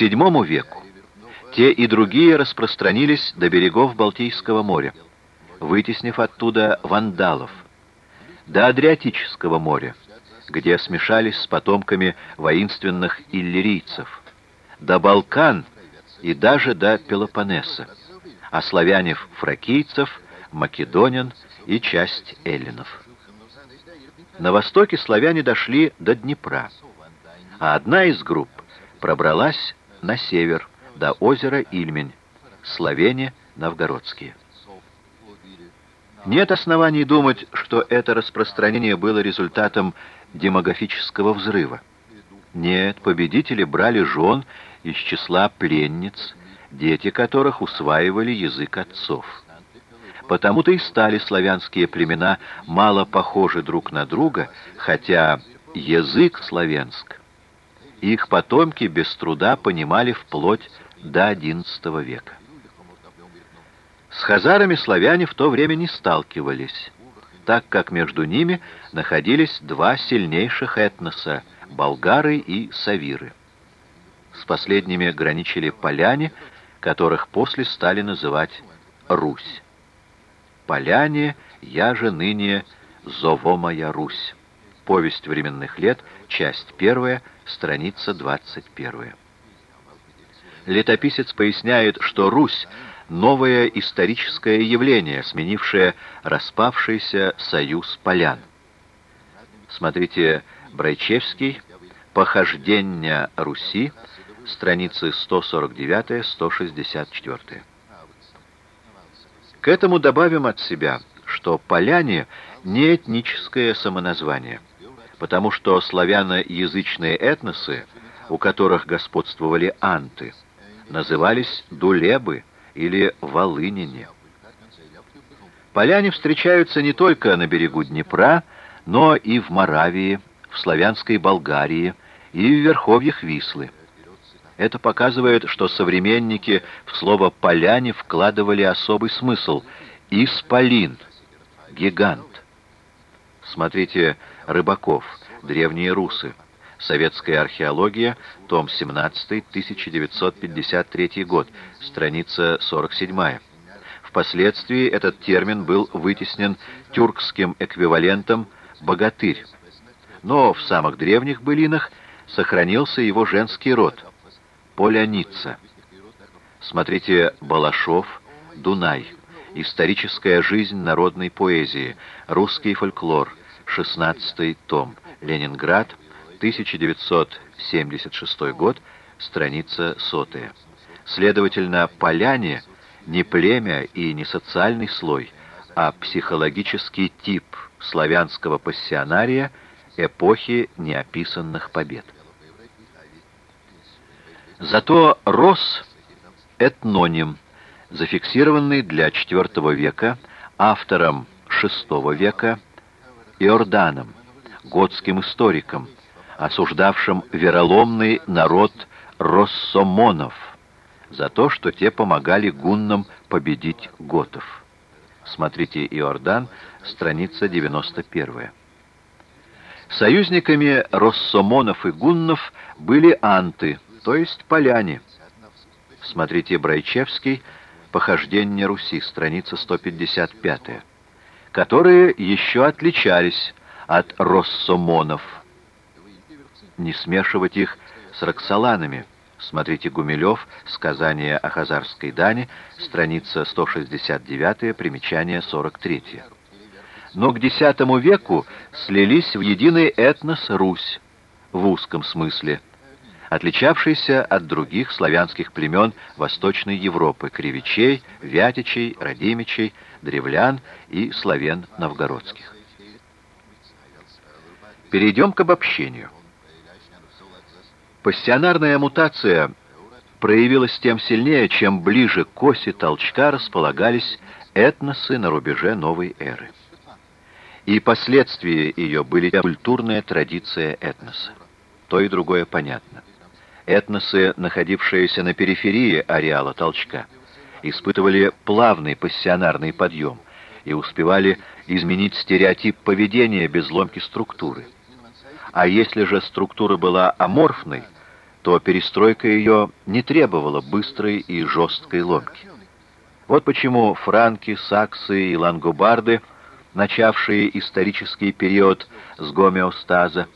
VII веку те и другие распространились до берегов Балтийского моря, вытеснив оттуда вандалов, до Адриатического моря, где смешались с потомками воинственных иллирийцев, до Балкан и даже до Пелопоннеса, а славянев-фракийцев, македонян и часть эллинов. На востоке славяне дошли до Днепра, а одна из групп пробралась на север, до озера Ильмень, Словения новгородские. Нет оснований думать, что это распространение было результатом демографического взрыва. Нет, победители брали жен из числа пленниц, дети которых усваивали язык отцов. Потому-то и стали славянские племена мало похожи друг на друга, хотя язык славянск их потомки без труда понимали вплоть до XI века. С хазарами славяне в то время не сталкивались, так как между ними находились два сильнейших этноса – болгары и савиры. С последними граничили поляне, которых после стали называть Русь. Поляне, я же ныне зово моя Русь. Повесть временных лет, часть первая, страница 21. Летописец поясняет, что Русь — новое историческое явление, сменившее распавшийся союз полян. Смотрите Брайчевский «Похождение Руси», страницы 149-164. К этому добавим от себя, что поляне не этническое самоназвание, потому что славяноязычные этносы, у которых господствовали анты, назывались дулебы или волынине. Поляне встречаются не только на берегу Днепра, но и в Моравии, в славянской Болгарии и в верховьях Вислы. Это показывает, что современники в слово «поляне» вкладывали особый смысл – «исполин», «гигант». Смотрите «Рыбаков», «Древние русы», Советская археология, том 17, 1953 год, страница 47. Впоследствии этот термин был вытеснен тюркским эквивалентом «богатырь». Но в самых древних былинах сохранился его женский род – поляница. Смотрите «Балашов», «Дунай», «Историческая жизнь народной поэзии», «Русский фольклор», 16 том, Ленинград, 1976 год, страница сотая. Следовательно, поляне не племя и не социальный слой, а психологический тип славянского пассионария эпохи неописанных побед. Зато рос этноним, зафиксированный для IV века автором VI века Иорданом, готским историком, осуждавшим вероломный народ россомонов за то, что те помогали гуннам победить готов. Смотрите Иордан, страница 91. Союзниками россомонов и гуннов были анты, то есть поляне. Смотрите Брайчевский, «Похождение Руси», страница 155, которые еще отличались от россомонов, не смешивать их с роксоланами. Смотрите Гумилев, «Сказание о хазарской дане», страница 169, примечание 43. Но к X веку слились в единый этнос Русь, в узком смысле, отличавшийся от других славянских племен Восточной Европы, кривичей, вятичей, радимичей, древлян и славян новгородских. Перейдем к обобщению. Пассионарная мутация проявилась тем сильнее, чем ближе к оси толчка располагались этносы на рубеже новой эры. И последствия ее были культурная традиция этноса. То и другое понятно. Этносы, находившиеся на периферии ареала толчка, испытывали плавный пассионарный подъем и успевали изменить стереотип поведения без ломки структуры. А если же структура была аморфной, то перестройка ее не требовала быстрой и жесткой ломки. Вот почему франки, саксы и лангобарды, начавшие исторический период с гомеостаза,